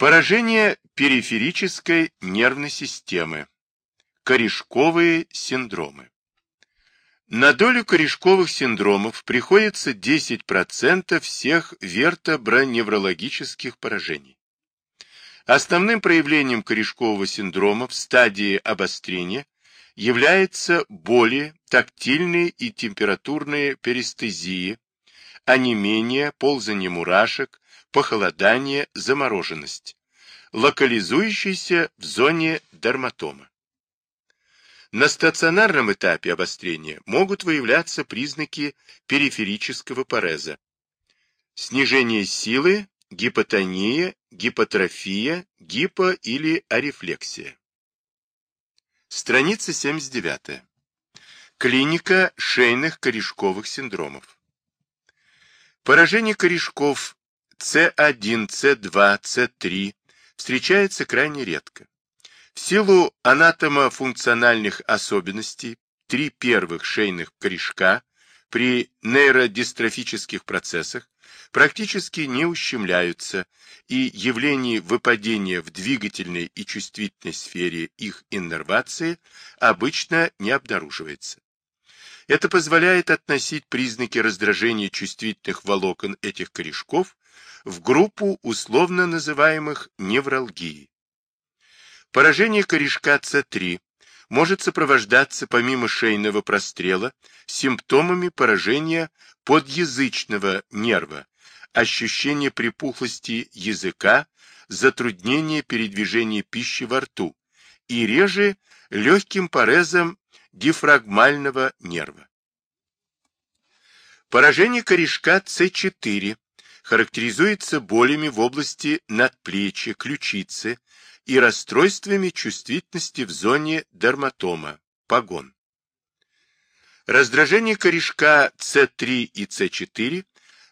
Поражение периферической нервной системы. Корешковые синдромы. На долю корешковых синдромов приходится 10% всех вертоброневрологических поражений. Основным проявлением корешкового синдрома в стадии обострения является боли, тактильные и температурные перистезии, онемение, ползание мурашек, похолодание, замороженность, локализующиеся в зоне дерматома. На стационарном этапе обострения могут выявляться признаки периферического пареза, снижение силы, гипотония, гипотрофия, гипо- или арефлексия. Страница 79. Клиника шейных корешковых синдромов. Поражение корешков С1, С2, С3 встречается крайне редко. В силу анатомо-функциональных особенностей три первых шейных корешка при нейродистрофических процессах практически не ущемляются, и явление выпадения в двигательной и чувствительной сфере их иннервации обычно не обнаруживается. Это позволяет относить признаки раздражения чувствительных волокон этих корешков в группу условно называемых невралгией. Поражение корешка С3 может сопровождаться помимо шейного прострела симптомами поражения подъязычного нерва, ощущение припухлости языка, затруднение передвижения пищи во рту и реже легким порезом дифрагмального нерва. Поражение корешка С4 характеризуется болями в области надплечья, ключицы и расстройствами чувствительности в зоне дерматома, погон. Раздражение корешка С3 и С4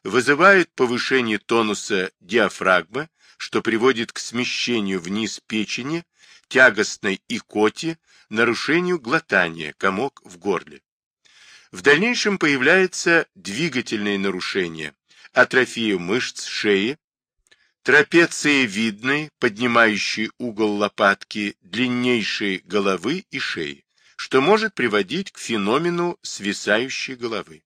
вызывает повышение тонуса диафрагмы, что приводит к смещению вниз печени, тягостной икоте, нарушению глотания, комок в горле. В дальнейшем появляется двигательные нарушения, атрофия мышц шеи, трапециевидной, поднимающий угол лопатки, длиннейшей головы и шеи, что может приводить к феномену свисающей головы.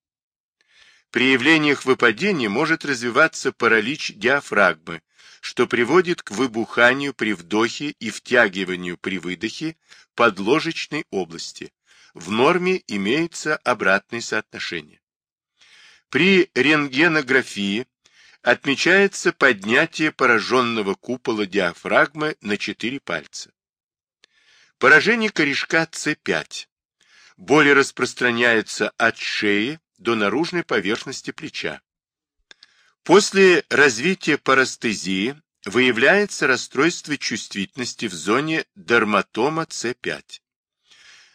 При явлениях выпадения может развиваться паралич диафрагмы, что приводит к выбуханию при вдохе и втягиванию при выдохе подложечной области. В норме имеется обратное соотношение. При рентгенографии отмечается поднятие пораженного купола диафрагмы на 4 пальца. Поражение корешка С5. Боли распространяются от шеи до наружной поверхности плеча. После развития парастезии выявляется расстройство чувствительности в зоне дерматома С5.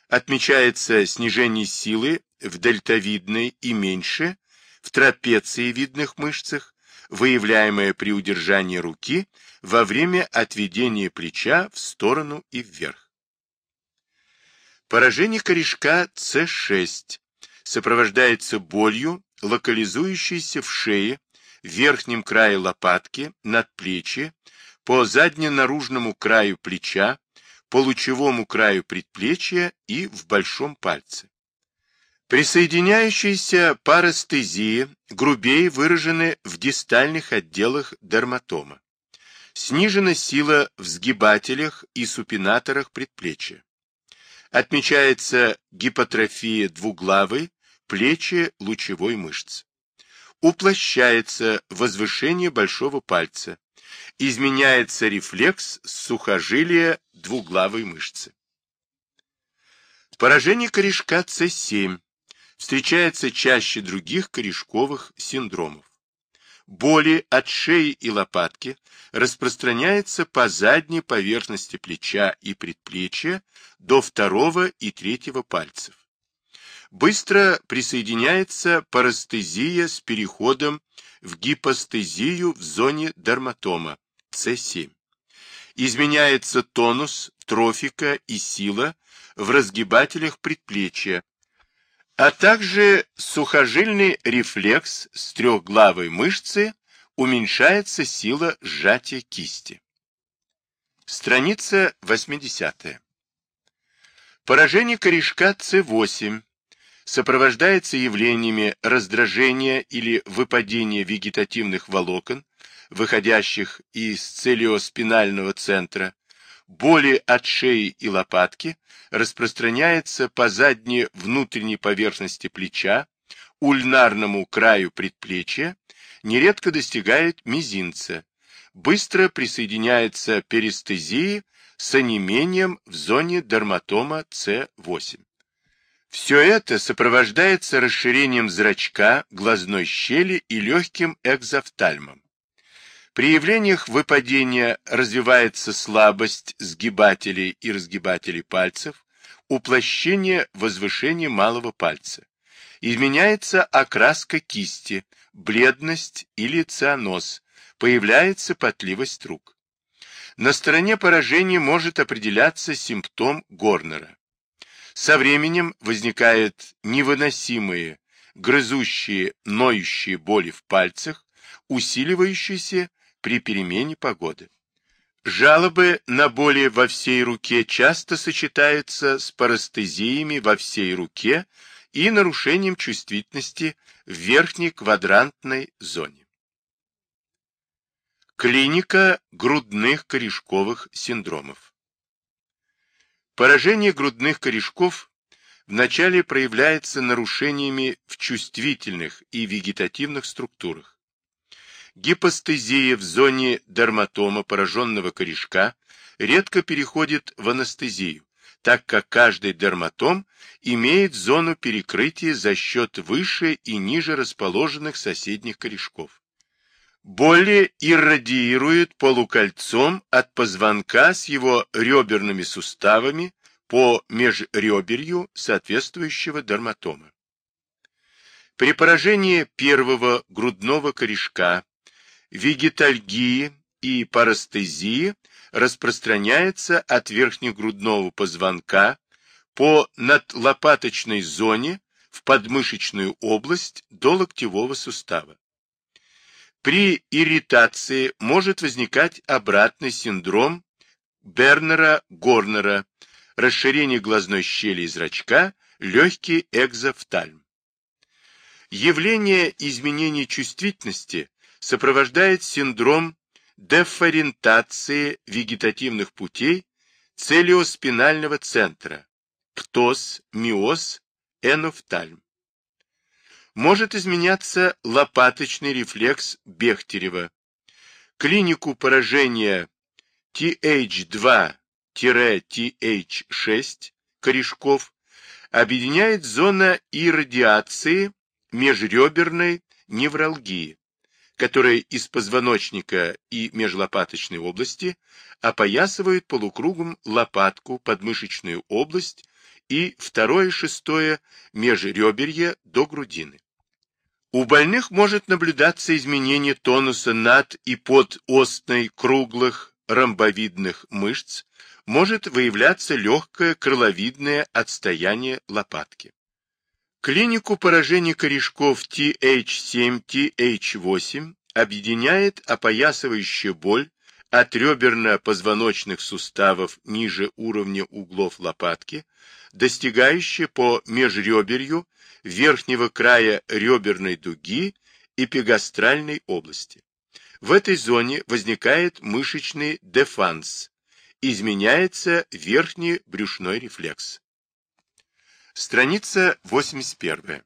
Отмечается снижение силы в дельтовидной и меньше в трапециевидных мышцах, выявляемое при удержании руки во время отведения плеча в сторону и вверх. Поражение корешка С6 сопровождается болью, локализующейся в шее, верхнем крае лопатки, надплечье, по задне-наружному краю плеча, по лучевому краю предплечья и в большом пальце. Присоединяющиеся парастезии грубее выражены в дистальных отделах дерматома. Снижена сила в сгибателях и супинаторах предплечья. Отмечается гипотрофия двуглавой, плечи лучевой мышцы. Уплощается возвышение большого пальца. Изменяется рефлекс сухожилия двуглавой мышцы. Поражение корешка С7 встречается чаще других корешковых синдромов. Боли от шеи и лопатки распространяются по задней поверхности плеча и предплечья до второго и третьего пальцев. Быстро присоединяется парастезия с переходом в гипостезию в зоне дерматома С7. Изменяется тонус, трофика и сила в разгибателях предплечья, а также сухожильный рефлекс с трехглавой мышцы уменьшается сила сжатия кисти. Страница 80. Поражение корешка С8 сопровождается явлениями раздражения или выпадения вегетативных волокон, выходящих из целиоспинального центра, боли от шеи и лопатки, распространяется по задней внутренней поверхности плеча, ульнарному краю предплечья, нередко достигает мизинца, быстро присоединяется перистезии с онемением в зоне дерматома С8. Все это сопровождается расширением зрачка, глазной щели и легким экзофтальмом. При явлениях выпадения развивается слабость сгибателей и разгибателей пальцев, уплощение возвышения малого пальца. Изменяется окраска кисти, бледность или цианоз, появляется потливость рук. На стороне поражения может определяться симптом Горнера. Со временем возникают невыносимые, грызущие, ноющие боли в пальцах, усиливающиеся при перемене погоды. Жалобы на боли во всей руке часто сочетаются с парастезиями во всей руке и нарушением чувствительности в верхней квадрантной зоне. Клиника грудных корешковых синдромов. Поражение грудных корешков вначале проявляется нарушениями в чувствительных и вегетативных структурах. Гипостезия в зоне дерматома пораженного корешка редко переходит в анестезию, так как каждый дерматом имеет зону перекрытия за счет выше и ниже расположенных соседних корешков. Боли иррадиирует полукольцом от позвонка с его реберными суставами по межреберью соответствующего дерматома. При поражении первого грудного корешка, вегетальгии и парастезии распространяется от верхнегрудного позвонка по надлопаточной зоне в подмышечную область до локтевого сустава. При ирритации может возникать обратный синдром Бернера-Горнера, расширение глазной щели и зрачка, легкий экзофтальм. Явление изменения чувствительности сопровождает синдром дефорентации вегетативных путей целиоспинального центра, птоз, миоз, энофтальм может изменяться лопаточный рефлекс Бехтерева. Клинику поражения TH2-TH6 корешков объединяет зона иррадиации межреберной невралгии, которая из позвоночника и межлопаточной области опоясывает полукругом лопатку, подмышечную область и второе-шестое межреберье до грудины. У больных может наблюдаться изменение тонуса над и под остной круглых ромбовидных мышц, может выявляться легкое крыловидное отстояние лопатки. Клинику поражения корешков TH7-TH8 объединяет опоясывающая боль от реберно-позвоночных суставов ниже уровня углов лопатки, достигающая по межреберью верхнего края реберной дуги эпигастральной области. В этой зоне возникает мышечный дефанс, изменяется верхний брюшной рефлекс. Страница 81.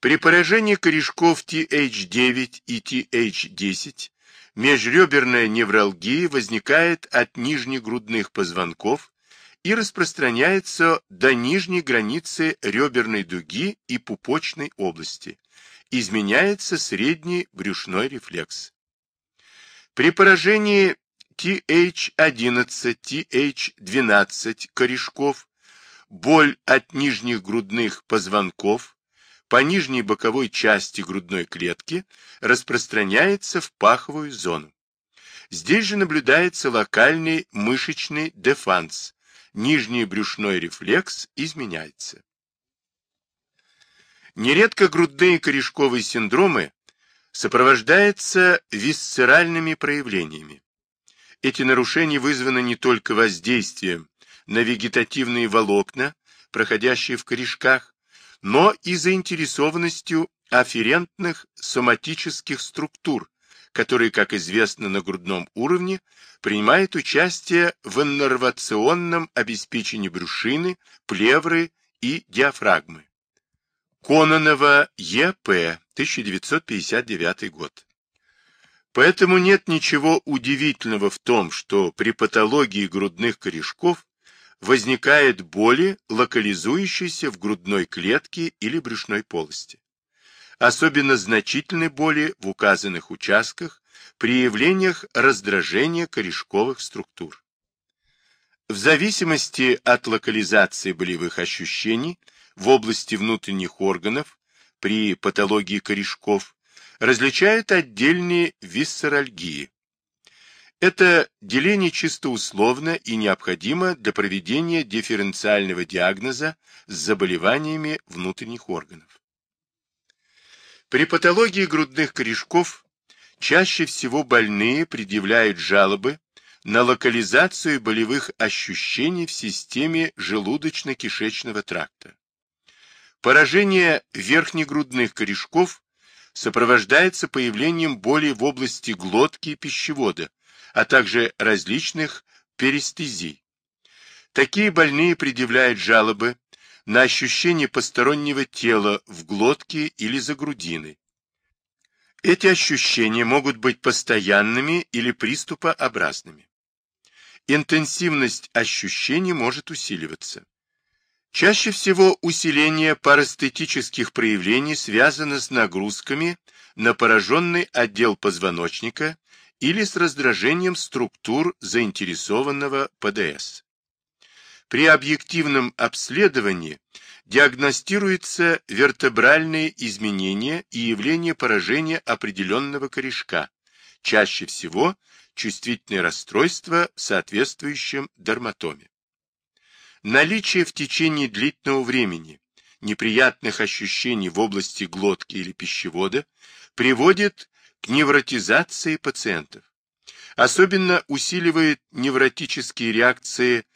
При поражении корешков TH9 и TH10 межреберная невралгия возникает от нижнегрудных позвонков и распространяется до нижней границы реберной дуги и пупочной области. Изменяется средний брюшной рефлекс. При поражении TH11, TH12 корешков боль от нижних грудных позвонков по нижней боковой части грудной клетки распространяется в паховую зону. Здесь же наблюдается локальный мышечный дефанс, нижний брюшной рефлекс изменяется. Нередко грудные корешковые синдромы сопровождаются висцеральными проявлениями. Эти нарушения вызваны не только воздействием на вегетативные волокна, проходящие в корешках, но и заинтересованностью афферентных соматических структур, которые, как известно на грудном уровне, принимают участие в иннервационном обеспечении брюшины, плевры и диафрагмы. Кононова Е.П. 1959 год. Поэтому нет ничего удивительного в том, что при патологии грудных корешков возникает боли, локализующиеся в грудной клетке или брюшной полости. Особенно значительны боли в указанных участках при явлениях раздражения корешковых структур. В зависимости от локализации болевых ощущений в области внутренних органов при патологии корешков различают отдельные висцеральгии. Это деление чисто условно и необходимо для проведения дифференциального диагноза с заболеваниями внутренних органов. При патологии грудных корешков чаще всего больные предъявляют жалобы на локализацию болевых ощущений в системе желудочно-кишечного тракта. Поражение верхнегрудных корешков сопровождается появлением боли в области глотки и пищевода, а также различных перистезий. Такие больные предъявляют жалобы на ощущение постороннего тела в глотке или за грудиной. Эти ощущения могут быть постоянными или приступообразными. Интенсивность ощущений может усиливаться. Чаще всего усиление парастетических проявлений связано с нагрузками на пораженный отдел позвоночника или с раздражением структур заинтересованного ПДС. При объективном обследовании диагностируются вертебральные изменения и явление поражения определенного корешка, чаще всего чувствительное расстройство в соответствующем дерматоме. Наличие в течение длительного времени неприятных ощущений в области глотки или пищевода приводит к невротизации пациентов. Особенно усиливает невротические реакции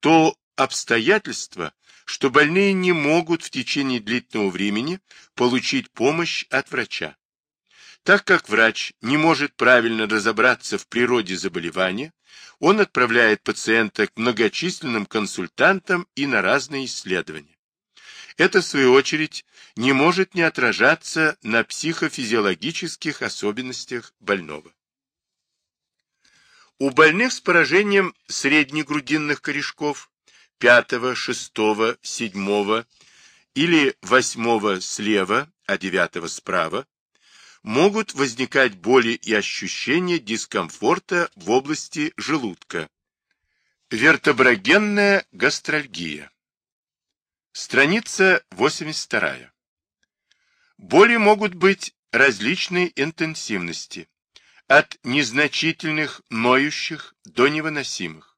то обстоятельство, что больные не могут в течение длительного времени получить помощь от врача. Так как врач не может правильно разобраться в природе заболевания, он отправляет пациента к многочисленным консультантам и на разные исследования. Это, в свою очередь, не может не отражаться на психофизиологических особенностях больного. У больных с поражением среднегрудинных корешков 5, 6, 7 или 8 слева, а 9 справа могут возникать боли и ощущения дискомфорта в области желудка. Вертеброгенная гастральгия. Страница 82. Боли могут быть различной интенсивности, от незначительных ноющих до невыносимых.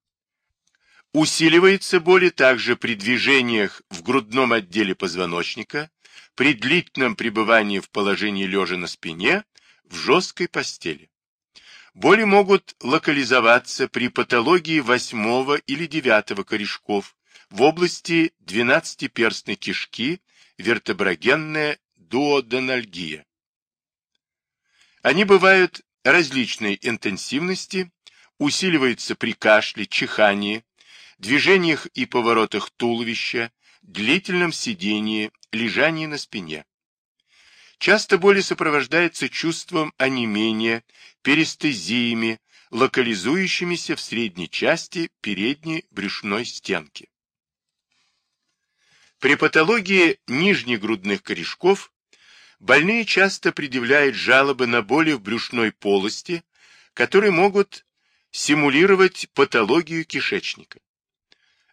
Усиливается боли также при движениях в грудном отделе позвоночника, при длительном пребывании в положении лежа на спине, в жесткой постели. Боли могут локализоваться при патологии восьмого или девятого корешков в области двенадцатиперстной кишки, вертеброгенная дуоденальгия. Они бывают различной интенсивности, усиливаются при кашле, чихании, движениях и поворотах туловища, длительном сидении, лежании на спине. Часто боли сопровождаются чувством онемения, перистезиями, локализующимися в средней части передней брюшной стенки. При патологии нижнегрудных корешков больные часто предъявляют жалобы на боли в брюшной полости, которые могут симулировать патологию кишечника.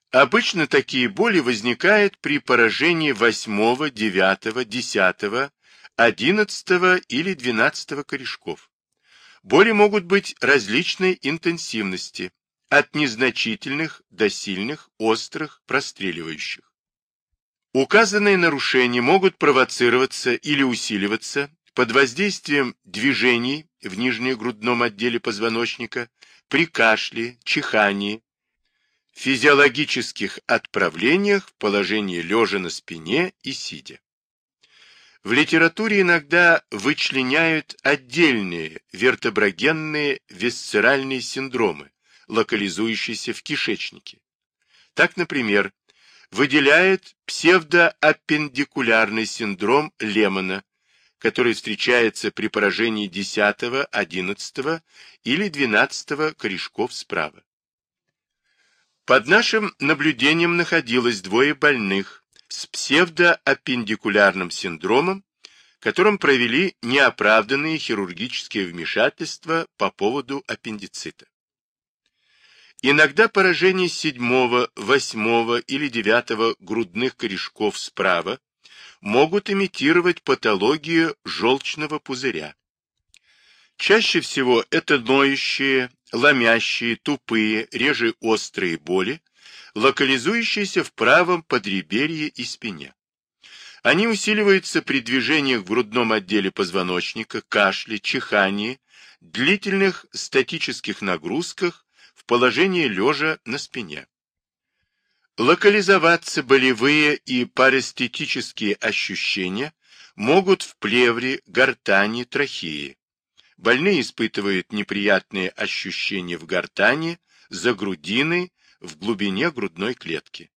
Обычно такие боли возникают при поражении 8, 9, 10, 11 или 12 корешков. Боли могут быть различной интенсивности, от незначительных до сильных, острых, простреливающих. Указанные нарушения могут провоцироваться или усиливаться под воздействием движений в нижнегрудном отделе позвоночника, при кашле, чихании, физиологических отправлениях в положении лежа на спине и сидя. В литературе иногда вычленяют отдельные вертеброгенные висцеральные синдромы, локализующиеся в кишечнике. Так, например, выделяет псевдоаппендикулярный синдром Лемона, который встречается при поражении 10, 11 или 12 корешков справа. Под нашим наблюдением находилось двое больных с псевдоаппендикулярным синдромом, которым провели неоправданные хирургические вмешательства по поводу аппендицита. Иногда поражение седьмого, восьмого или девятого грудных корешков справа могут имитировать патологию желчного пузыря. Чаще всего это ноющие, ломящие, тупые, реже острые боли, локализующиеся в правом подреберье и спине. Они усиливаются при движениях в грудном отделе позвоночника, кашле, чихании, длительных статических нагрузках в положении лежа на спине. Локализоваться болевые и парестетические ощущения могут в плевре, гортани, трахеи. Больные испытывают неприятные ощущения в гортани, за грудиной, в глубине грудной клетки.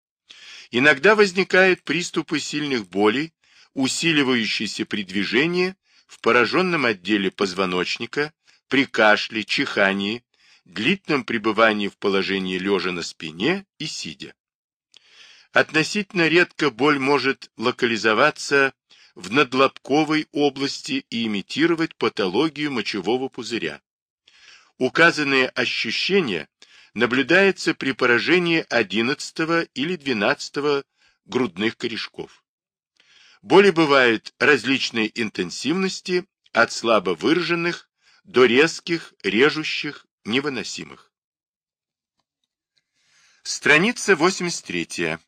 Иногда возникают приступы сильных болей, усиливающиеся при движении в пораженном отделе позвоночника, при кашле, чихании, длительном пребывании в положении лежа на спине и сидя. Относительно редко боль может локализоваться в надлобковой области и имитировать патологию мочевого пузыря. Указанные ощущения наблюдаются при поражении 11 или 12 грудных корешков. Боли бывают различной интенсивности, от слабо выраженных до резких, режущих, невыносимых. Страница 83.